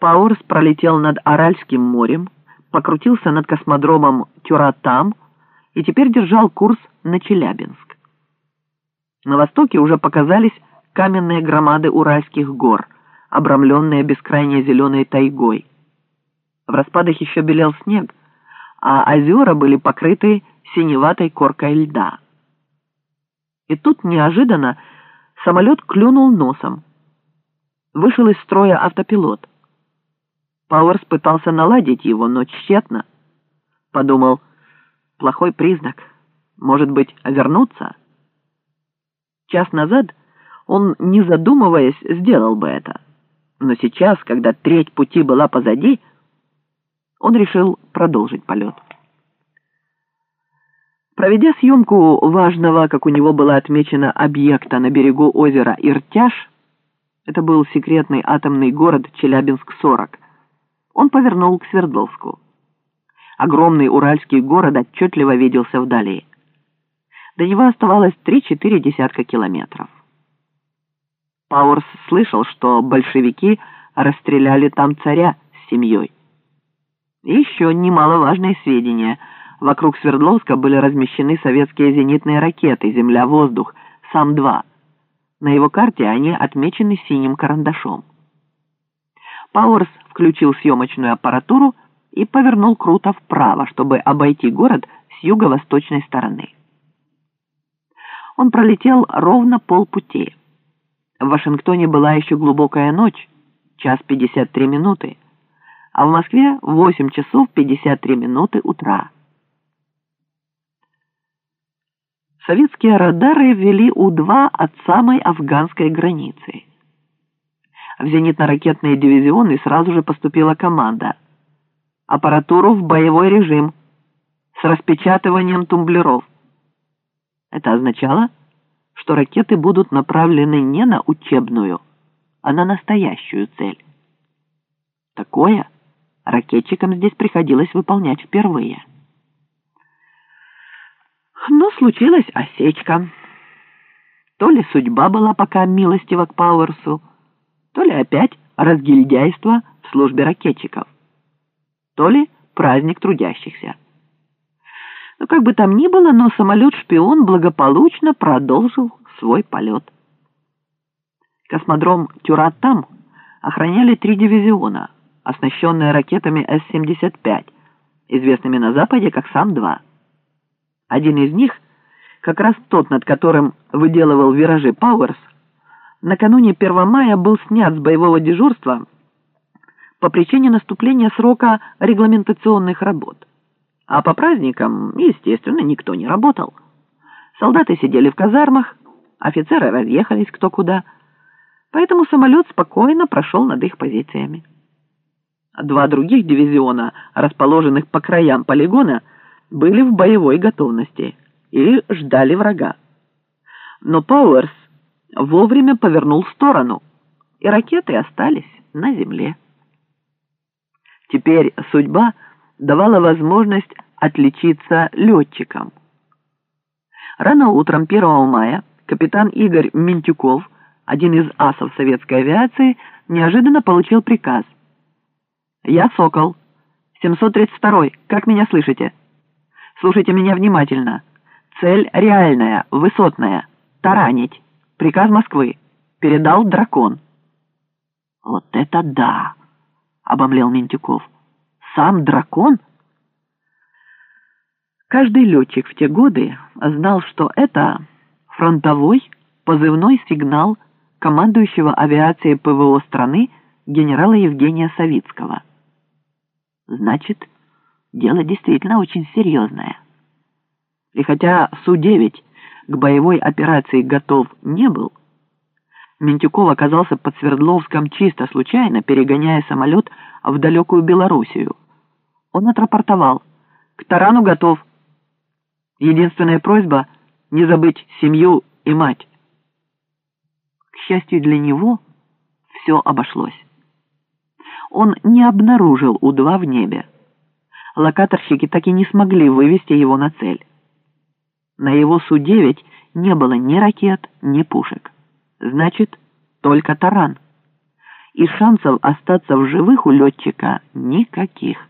Пауэрс пролетел над Аральским морем, покрутился над космодромом Тюратам и теперь держал курс на Челябинск. На востоке уже показались каменные громады Уральских гор, обрамленные бескрайней зеленой тайгой. В распадах еще белел снег, а озера были покрыты синеватой коркой льда. И тут неожиданно самолет клюнул носом. Вышел из строя автопилот. Пауэрс пытался наладить его, но тщетно. Подумал, плохой признак. Может быть, вернуться? Час назад он, не задумываясь, сделал бы это. Но сейчас, когда треть пути была позади, он решил продолжить полет. Проведя съемку важного, как у него было отмечено, объекта на берегу озера Иртяж, это был секретный атомный город Челябинск-40, он повернул к Свердловску. Огромный уральский город отчетливо виделся вдали. До него оставалось 3-4 десятка километров. Пауэрс слышал, что большевики расстреляли там царя с семьей. И еще немаловажные сведения. Вокруг Свердловска были размещены советские зенитные ракеты «Земля-воздух» САМ-2. На его карте они отмечены синим карандашом. Пауэрс включил съемочную аппаратуру и повернул круто вправо, чтобы обойти город с юго-восточной стороны. Он пролетел ровно полпути. В Вашингтоне была еще глубокая ночь, час 53 минуты, а в Москве 8 часов 53 минуты утра. Советские радары ввели У-2 от самой афганской границы. В зенитно-ракетные дивизионы сразу же поступила команда. Аппаратуру в боевой режим с распечатыванием тумблеров. Это означало, что ракеты будут направлены не на учебную, а на настоящую цель. Такое ракетчикам здесь приходилось выполнять впервые. Но случилась осечка. То ли судьба была пока милостива к Пауэрсу, то ли опять разгильдяйство в службе ракетчиков, то ли праздник трудящихся. Но как бы там ни было, но самолет-шпион благополучно продолжил свой полет. Космодром Тюратам охраняли три дивизиона, оснащенные ракетами С-75, известными на Западе как САМ-2. Один из них, как раз тот, над которым выделывал виражи Пауэрс, накануне 1 мая был снят с боевого дежурства по причине наступления срока регламентационных работ. А по праздникам, естественно, никто не работал. Солдаты сидели в казармах, офицеры разъехались кто куда, поэтому самолет спокойно прошел над их позициями. Два других дивизиона, расположенных по краям полигона, были в боевой готовности и ждали врага. Но Пауэрс вовремя повернул в сторону, и ракеты остались на земле. Теперь судьба — давала возможность отличиться летчикам. Рано утром 1 мая капитан Игорь Ментюков, один из асов советской авиации, неожиданно получил приказ. «Я Сокол, 732 как меня слышите? Слушайте меня внимательно. Цель реальная, высотная, таранить. Приказ Москвы. Передал дракон». «Вот это да!» — обомлел Ментюков сам дракон? Каждый летчик в те годы знал, что это фронтовой позывной сигнал командующего авиацией ПВО страны генерала Евгения Савицкого. Значит, дело действительно очень серьезное. И хотя Су-9 к боевой операции готов не был, Ментюков оказался под Свердловском чисто случайно, перегоняя самолет в далекую Белоруссию – он отрапортовал. К тарану готов. Единственная просьба — не забыть семью и мать. К счастью для него, все обошлось. Он не обнаружил У-2 в небе. Локаторщики так и не смогли вывести его на цель. На его Су-9 не было ни ракет, ни пушек. Значит, только таран. и шансов остаться в живых у летчика никаких.